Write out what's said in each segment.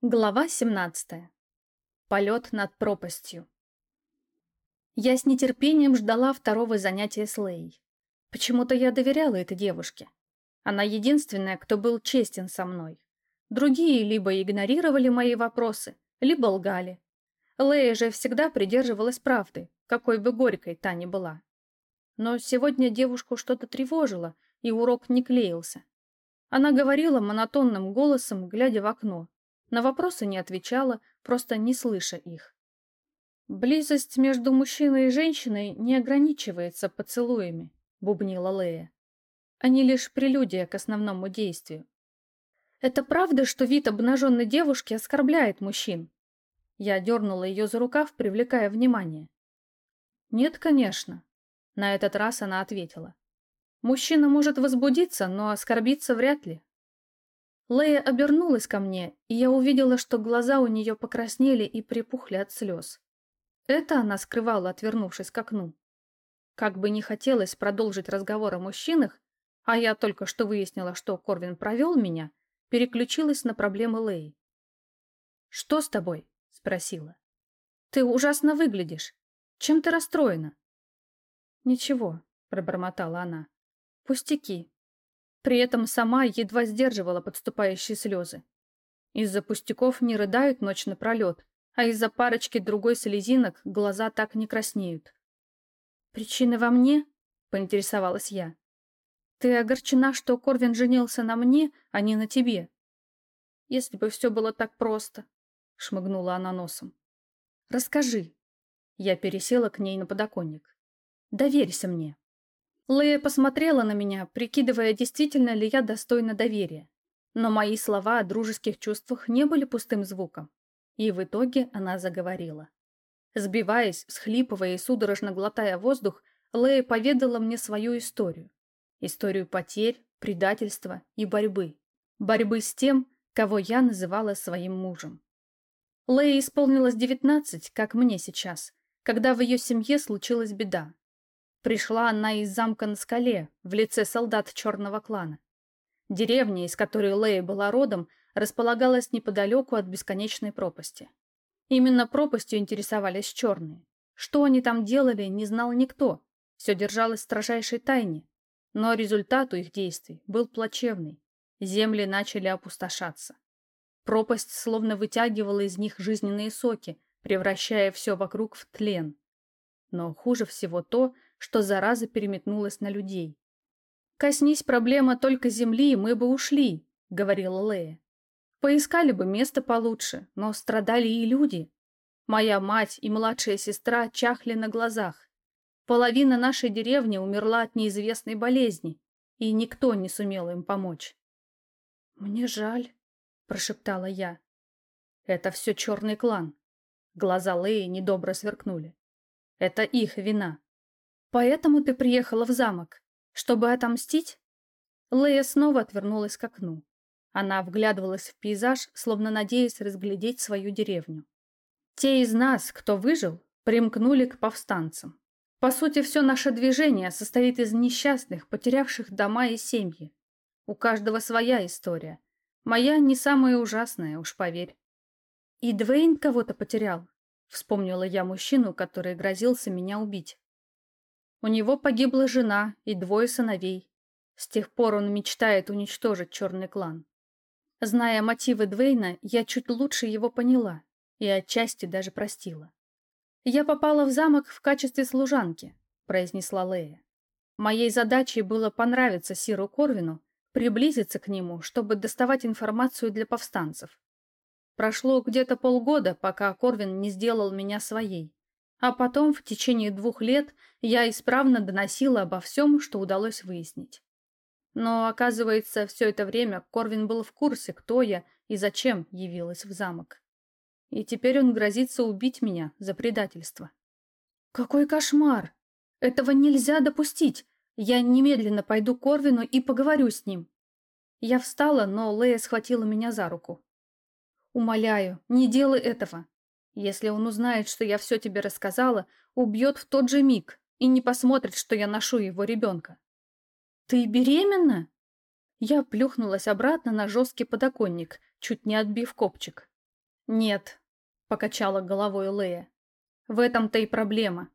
Глава 17. Полет над пропастью. Я с нетерпением ждала второго занятия с Леей. Почему-то я доверяла этой девушке. Она единственная, кто был честен со мной. Другие либо игнорировали мои вопросы, либо лгали. Лея же всегда придерживалась правды, какой бы горькой та ни была. Но сегодня девушку что-то тревожило, и урок не клеился. Она говорила монотонным голосом, глядя в окно, на вопросы не отвечала, просто не слыша их. «Близость между мужчиной и женщиной не ограничивается поцелуями», — бубнила Лея. «Они лишь прелюдия к основному действию. Это правда, что вид обнаженной девушки оскорбляет мужчин?» Я дернула ее за рукав, привлекая внимание. «Нет, конечно», — на этот раз она ответила. «Мужчина может возбудиться, но оскорбиться вряд ли. Лея обернулась ко мне, и я увидела, что глаза у нее покраснели и припухли от слез. Это она скрывала, отвернувшись к окну. Как бы не хотелось продолжить разговор о мужчинах, а я только что выяснила, что Корвин провел меня, переключилась на проблемы Леи. «Что с тобой?» — спросила. «Ты ужасно выглядишь. Чем ты расстроена?» «Ничего», — пробормотала она. «Пустяки. При этом сама едва сдерживала подступающие слезы. Из-за пустяков не рыдают ночь напролет, а из-за парочки другой слезинок глаза так не краснеют. «Причина во мне?» — поинтересовалась я. «Ты огорчена, что Корвин женился на мне, а не на тебе?» «Если бы все было так просто», — шмыгнула она носом. «Расскажи». Я пересела к ней на подоконник. «Доверься мне». Лея посмотрела на меня, прикидывая, действительно ли я достойна доверия. Но мои слова о дружеских чувствах не были пустым звуком. И в итоге она заговорила. Сбиваясь, всхлипывая и судорожно глотая воздух, Лея поведала мне свою историю. Историю потерь, предательства и борьбы. Борьбы с тем, кого я называла своим мужем. Лее исполнилось девятнадцать, как мне сейчас, когда в ее семье случилась беда. Пришла она из замка на скале, в лице солдат черного клана. Деревня, из которой Лея была родом, располагалась неподалеку от бесконечной пропасти. Именно пропастью интересовались черные. Что они там делали, не знал никто. Все держалось в строжайшей тайне. Но результат у их действий был плачевный. Земли начали опустошаться. Пропасть словно вытягивала из них жизненные соки, превращая все вокруг в тлен. Но хуже всего то, что зараза переметнулась на людей. «Коснись проблема только земли, мы бы ушли», — говорила Лея. «Поискали бы место получше, но страдали и люди. Моя мать и младшая сестра чахли на глазах. Половина нашей деревни умерла от неизвестной болезни, и никто не сумел им помочь». «Мне жаль», — прошептала я. «Это все черный клан». Глаза Леи недобро сверкнули. «Это их вина. Поэтому ты приехала в замок? Чтобы отомстить?» Лея снова отвернулась к окну. Она вглядывалась в пейзаж, словно надеясь разглядеть свою деревню. Те из нас, кто выжил, примкнули к повстанцам. По сути, все наше движение состоит из несчастных, потерявших дома и семьи. У каждого своя история. Моя не самая ужасная, уж поверь. И Двейн кого-то потерял. Вспомнила я мужчину, который грозился меня убить. У него погибла жена и двое сыновей. С тех пор он мечтает уничтожить черный клан. Зная мотивы Двейна, я чуть лучше его поняла и отчасти даже простила. «Я попала в замок в качестве служанки», — произнесла Лея. «Моей задачей было понравиться Сиру Корвину, приблизиться к нему, чтобы доставать информацию для повстанцев. Прошло где-то полгода, пока Корвин не сделал меня своей. А потом, в течение двух лет, я исправно доносила обо всем, что удалось выяснить. Но, оказывается, все это время Корвин был в курсе, кто я и зачем явилась в замок. И теперь он грозится убить меня за предательство. Какой кошмар! Этого нельзя допустить! Я немедленно пойду к Корвину и поговорю с ним. Я встала, но Лея схватила меня за руку. «Умоляю, не делай этого. Если он узнает, что я все тебе рассказала, убьет в тот же миг и не посмотрит, что я ношу его ребенка. «Ты беременна?» Я плюхнулась обратно на жесткий подоконник, чуть не отбив копчик. «Нет», — покачала головой Лея. «В этом-то и проблема.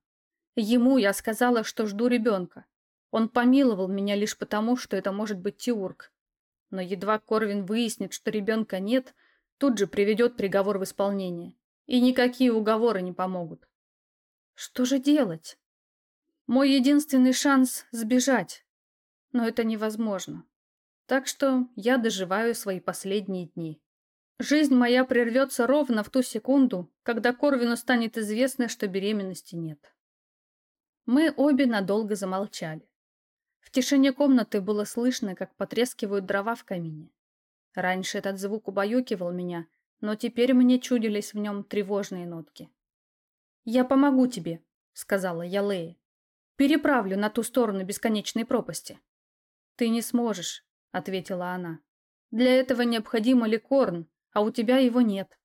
Ему я сказала, что жду ребенка. Он помиловал меня лишь потому, что это может быть Тиурк. Но едва Корвин выяснит, что ребенка нет, тут же приведет приговор в исполнение. И никакие уговоры не помогут. Что же делать? Мой единственный шанс — сбежать. Но это невозможно. Так что я доживаю свои последние дни. Жизнь моя прервется ровно в ту секунду, когда Корвину станет известно, что беременности нет. Мы обе надолго замолчали. В тишине комнаты было слышно, как потрескивают дрова в камине. Раньше этот звук убаюкивал меня, но теперь мне чудились в нем тревожные нотки. «Я помогу тебе», — сказала я Лее. «Переправлю на ту сторону бесконечной пропасти». «Ты не сможешь», — ответила она. «Для этого необходимо ликорн, а у тебя его нет».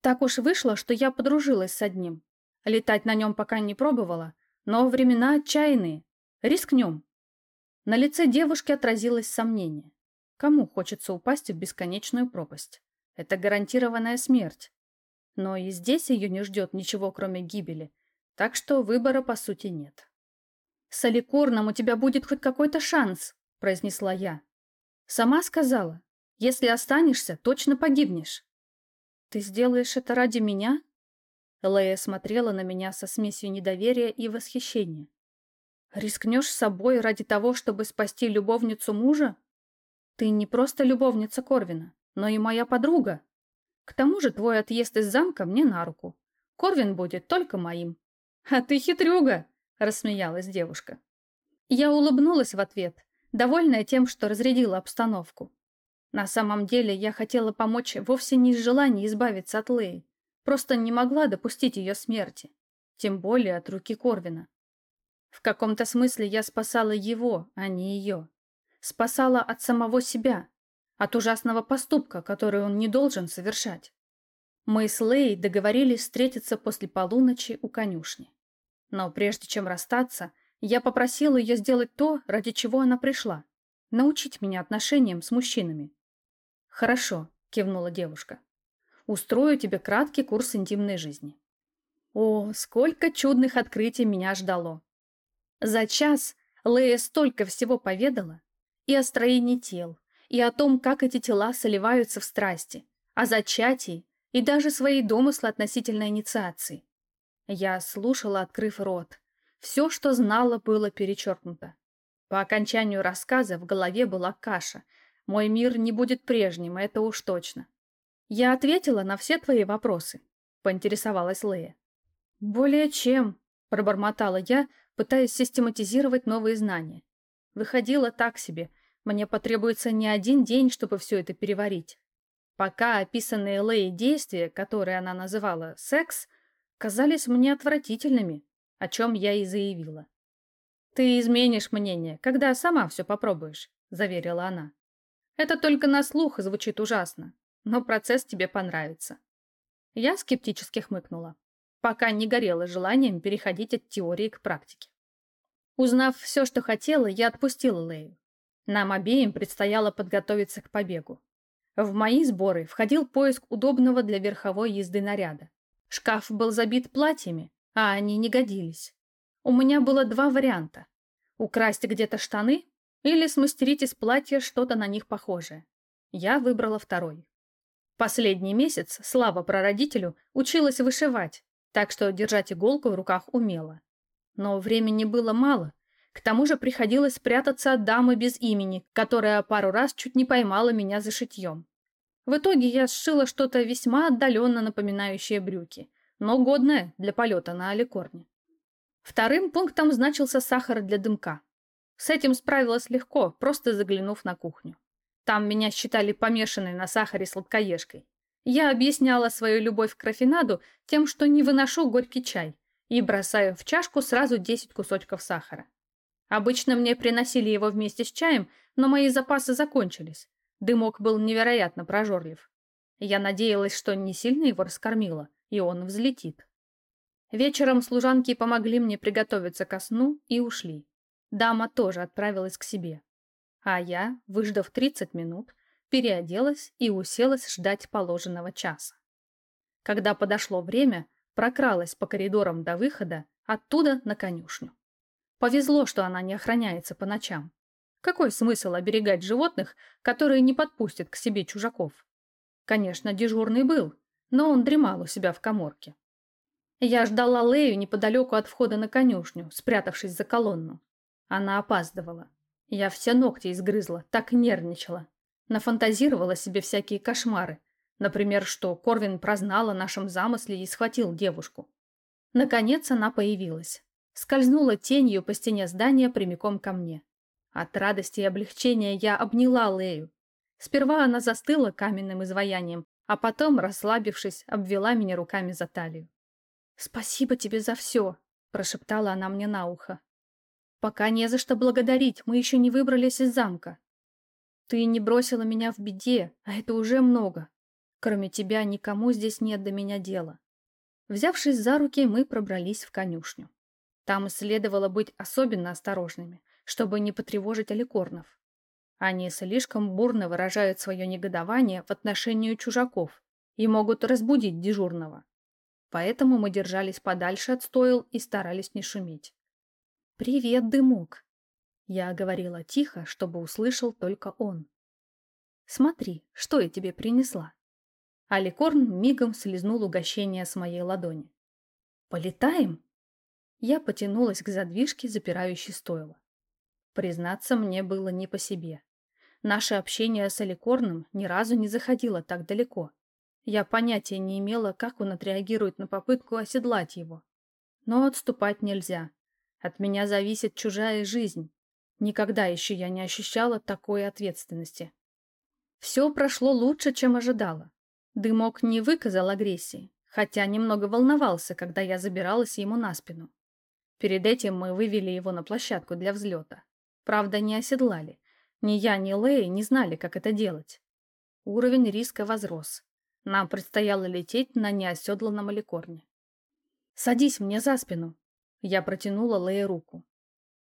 Так уж вышло, что я подружилась с одним. Летать на нем пока не пробовала, но времена отчаянные. Рискнем. На лице девушки отразилось сомнение. Кому хочется упасть в бесконечную пропасть? Это гарантированная смерть. Но и здесь ее не ждет ничего, кроме гибели. Так что выбора, по сути, нет. «С Аликорном у тебя будет хоть какой-то шанс», — произнесла я. «Сама сказала, если останешься, точно погибнешь». «Ты сделаешь это ради меня?» Лея смотрела на меня со смесью недоверия и восхищения. «Рискнешь собой ради того, чтобы спасти любовницу мужа? Ты не просто любовница Корвина, но и моя подруга. К тому же твой отъезд из замка мне на руку. Корвин будет только моим». «А ты хитрюга!» – рассмеялась девушка. Я улыбнулась в ответ, довольная тем, что разрядила обстановку. На самом деле я хотела помочь вовсе не из желания избавиться от Леи, Просто не могла допустить ее смерти. Тем более от руки Корвина. В каком-то смысле я спасала его, а не ее. Спасала от самого себя. От ужасного поступка, который он не должен совершать. Мы с Лей договорились встретиться после полуночи у конюшни. Но прежде чем расстаться, я попросила ее сделать то, ради чего она пришла. Научить меня отношениям с мужчинами. «Хорошо», — кивнула девушка. Устрою тебе краткий курс интимной жизни. О, сколько чудных открытий меня ждало. За час Лея столько всего поведала. И о строении тел, и о том, как эти тела соливаются в страсти, о зачатии и даже свои домыслы относительно инициации. Я слушала, открыв рот. Все, что знала, было перечеркнуто. По окончанию рассказа в голове была каша. Мой мир не будет прежним, это уж точно. «Я ответила на все твои вопросы», — поинтересовалась Лея. «Более чем», — пробормотала я, пытаясь систематизировать новые знания. Выходило так себе. Мне потребуется не один день, чтобы все это переварить. Пока описанные Леей действия, которые она называла «секс», казались мне отвратительными, о чем я и заявила. «Ты изменишь мнение, когда сама все попробуешь», — заверила она. «Это только на слух звучит ужасно, но процесс тебе понравится. Я скептически хмыкнула, пока не горела желанием переходить от теории к практике. Узнав все, что хотела, я отпустила Лею. Нам обеим предстояло подготовиться к побегу. В мои сборы входил поиск удобного для верховой езды наряда. Шкаф был забит платьями, а они не годились. У меня было два варианта. Украсть где-то штаны или смастерить из платья что-то на них похожее. Я выбрала второй. Последний месяц Слава прародителю училась вышивать, так что держать иголку в руках умела. Но времени было мало, к тому же приходилось прятаться от дамы без имени, которая пару раз чуть не поймала меня за шитьем. В итоге я сшила что-то весьма отдаленно напоминающее брюки, но годное для полета на аликорне. Вторым пунктом значился сахар для дымка. С этим справилась легко, просто заглянув на кухню. Там меня считали помешанной на сахаре сладкоежкой. Я объясняла свою любовь к рафинаду тем, что не выношу горький чай и бросаю в чашку сразу 10 кусочков сахара. Обычно мне приносили его вместе с чаем, но мои запасы закончились. Дымок был невероятно прожорлив. Я надеялась, что не сильно его раскормила, и он взлетит. Вечером служанки помогли мне приготовиться ко сну и ушли. Дама тоже отправилась к себе. А я, выждав 30 минут, переоделась и уселась ждать положенного часа. Когда подошло время, прокралась по коридорам до выхода, оттуда на конюшню. Повезло, что она не охраняется по ночам. Какой смысл оберегать животных, которые не подпустят к себе чужаков? Конечно, дежурный был, но он дремал у себя в коморке. Я ждала Лею неподалеку от входа на конюшню, спрятавшись за колонну. Она опаздывала. Я все ногти изгрызла, так нервничала. Нафантазировала себе всякие кошмары. Например, что Корвин прознал о нашем замысле и схватил девушку. Наконец она появилась. Скользнула тенью по стене здания прямиком ко мне. От радости и облегчения я обняла Лею. Сперва она застыла каменным изваянием, а потом, расслабившись, обвела меня руками за талию. «Спасибо тебе за все», — прошептала она мне на ухо. «Пока не за что благодарить, мы еще не выбрались из замка. Ты не бросила меня в беде, а это уже много. Кроме тебя никому здесь нет до меня дела». Взявшись за руки, мы пробрались в конюшню. Там следовало быть особенно осторожными, чтобы не потревожить аликорнов. Они слишком бурно выражают свое негодование в отношении чужаков и могут разбудить дежурного. Поэтому мы держались подальше от стоил и старались не шуметь. «Привет, дымок!» Я говорила тихо, чтобы услышал только он. «Смотри, что я тебе принесла!» Аликорн мигом слезнул угощение с моей ладони. «Полетаем?» Я потянулась к задвижке, запирающей стойло. Признаться, мне было не по себе. Наше общение с Аликорном ни разу не заходило так далеко. Я понятия не имела, как он отреагирует на попытку оседлать его. Но отступать нельзя. От меня зависит чужая жизнь. Никогда еще я не ощущала такой ответственности. Все прошло лучше, чем ожидала. Дымок не выказал агрессии, хотя немного волновался, когда я забиралась ему на спину. Перед этим мы вывели его на площадку для взлета. Правда, не оседлали. Ни я, ни Лэй не знали, как это делать. Уровень риска возрос. Нам предстояло лететь на неоседланном аликорне. «Садись мне за спину!» Я протянула Лее руку.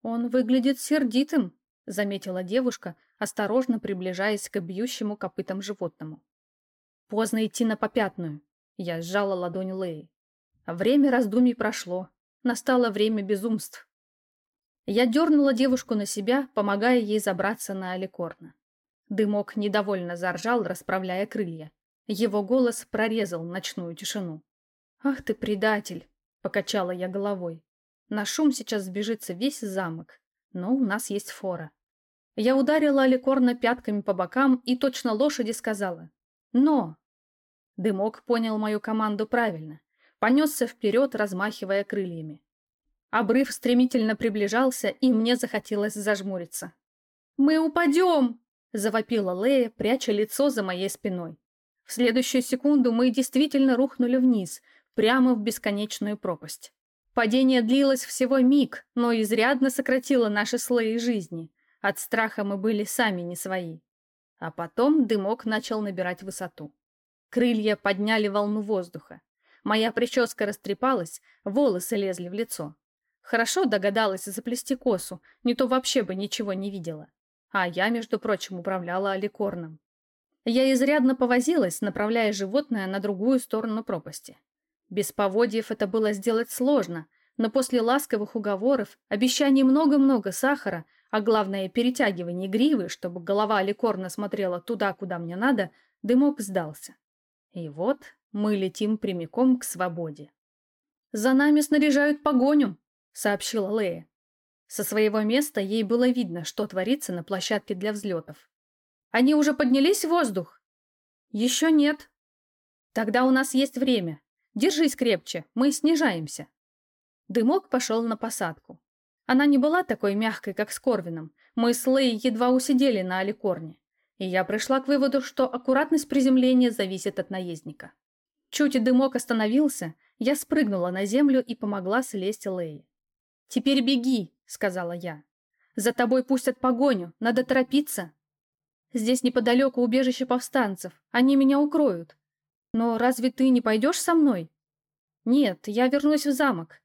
«Он выглядит сердитым», — заметила девушка, осторожно приближаясь к бьющему копытам животному. «Поздно идти на попятную», — я сжала ладонь Леи. Время раздумий прошло. Настало время безумств. Я дернула девушку на себя, помогая ей забраться на аликорна. Дымок недовольно заржал, расправляя крылья. Его голос прорезал ночную тишину. «Ах ты, предатель!» — покачала я головой. «На шум сейчас сбежится весь замок, но у нас есть фора». Я ударила Аликорна пятками по бокам и точно лошади сказала «Но!». Дымок понял мою команду правильно, понесся вперед, размахивая крыльями. Обрыв стремительно приближался, и мне захотелось зажмуриться. «Мы упадем!» — завопила Лея, пряча лицо за моей спиной. В следующую секунду мы действительно рухнули вниз, прямо в бесконечную пропасть. Падение длилось всего миг, но изрядно сократило наши слои жизни. От страха мы были сами не свои. А потом дымок начал набирать высоту. Крылья подняли волну воздуха. Моя прическа растрепалась, волосы лезли в лицо. Хорошо догадалась заплести косу, не то вообще бы ничего не видела. А я, между прочим, управляла аликорном. Я изрядно повозилась, направляя животное на другую сторону пропасти. Без поводьев это было сделать сложно, но после ласковых уговоров, обещаний много-много сахара, а главное перетягивание гривы, чтобы голова ликорно смотрела туда, куда мне надо, дымок сдался. И вот мы летим прямиком к свободе. «За нами снаряжают погоню», — сообщила Лея. Со своего места ей было видно, что творится на площадке для взлетов. Они уже поднялись в воздух? Еще нет. Тогда у нас есть время. Держись крепче, мы снижаемся. Дымок пошел на посадку. Она не была такой мягкой, как с Корвином. Мы с Лей едва усидели на аликорне. И я пришла к выводу, что аккуратность приземления зависит от наездника. Чуть дымок остановился, я спрыгнула на землю и помогла слезть Лей. «Теперь беги», — сказала я. «За тобой пустят погоню, надо торопиться». Здесь неподалеку убежище повстанцев. Они меня укроют. Но разве ты не пойдешь со мной? Нет, я вернусь в замок.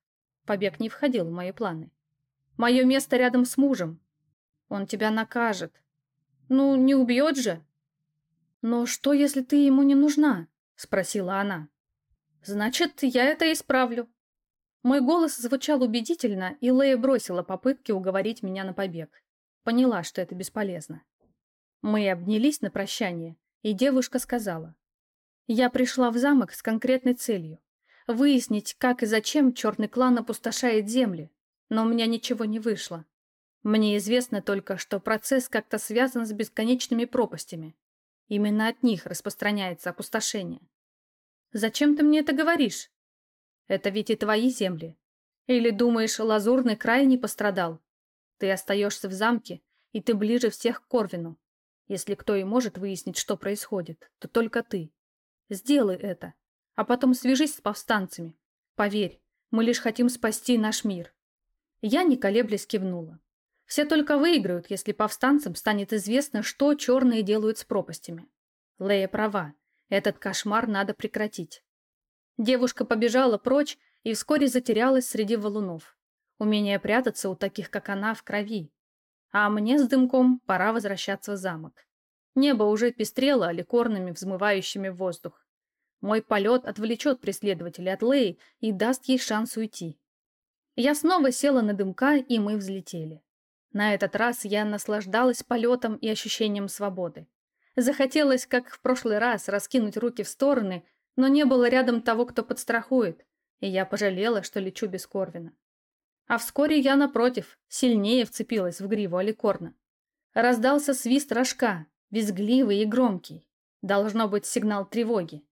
Побег не входил в мои планы. Мое место рядом с мужем. Он тебя накажет. Ну, не убьет же. Но что, если ты ему не нужна? Спросила она. Значит, я это исправлю. Мой голос звучал убедительно, и Лея бросила попытки уговорить меня на побег. Поняла, что это бесполезно. Мы обнялись на прощание, и девушка сказала. «Я пришла в замок с конкретной целью. Выяснить, как и зачем черный клан опустошает земли, но у меня ничего не вышло. Мне известно только, что процесс как-то связан с бесконечными пропастями. Именно от них распространяется опустошение. Зачем ты мне это говоришь? Это ведь и твои земли. Или думаешь, лазурный край не пострадал? Ты остаешься в замке, и ты ближе всех к Корвину. Если кто и может выяснить, что происходит, то только ты. Сделай это, а потом свяжись с повстанцами. Поверь, мы лишь хотим спасти наш мир. Я, не колеблясь, кивнула. Все только выиграют, если повстанцам станет известно, что черные делают с пропастями. Лея права. Этот кошмар надо прекратить. Девушка побежала прочь и вскоре затерялась среди валунов. Умение прятаться у таких, как она, в крови. А мне с дымком пора возвращаться в замок. Небо уже пестрело ликорными, взмывающими в воздух. Мой полет отвлечет преследователей от Леи и даст ей шанс уйти. Я снова села на дымка, и мы взлетели. На этот раз я наслаждалась полетом и ощущением свободы. Захотелось, как в прошлый раз, раскинуть руки в стороны, но не было рядом того, кто подстрахует, и я пожалела, что лечу без Корвина. А вскоре я, напротив, сильнее вцепилась в гриву Аликорна. Раздался свист рожка, визгливый и громкий. Должно быть сигнал тревоги.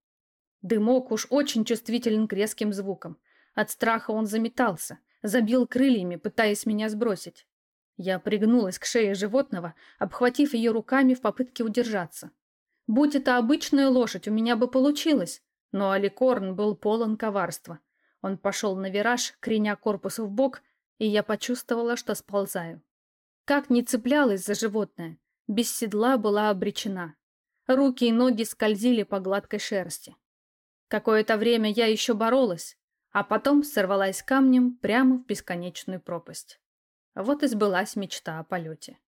Дымок уж очень чувствителен к резким звукам. От страха он заметался, забил крыльями, пытаясь меня сбросить. Я пригнулась к шее животного, обхватив ее руками в попытке удержаться. Будь это обычная лошадь, у меня бы получилось, но Аликорн был полон коварства. Он пошел на вираж, креня корпус в бок, и я почувствовала, что сползаю. Как ни цеплялась за животное, без седла была обречена. Руки и ноги скользили по гладкой шерсти. Какое-то время я еще боролась, а потом сорвалась камнем прямо в бесконечную пропасть. Вот и сбылась мечта о полете.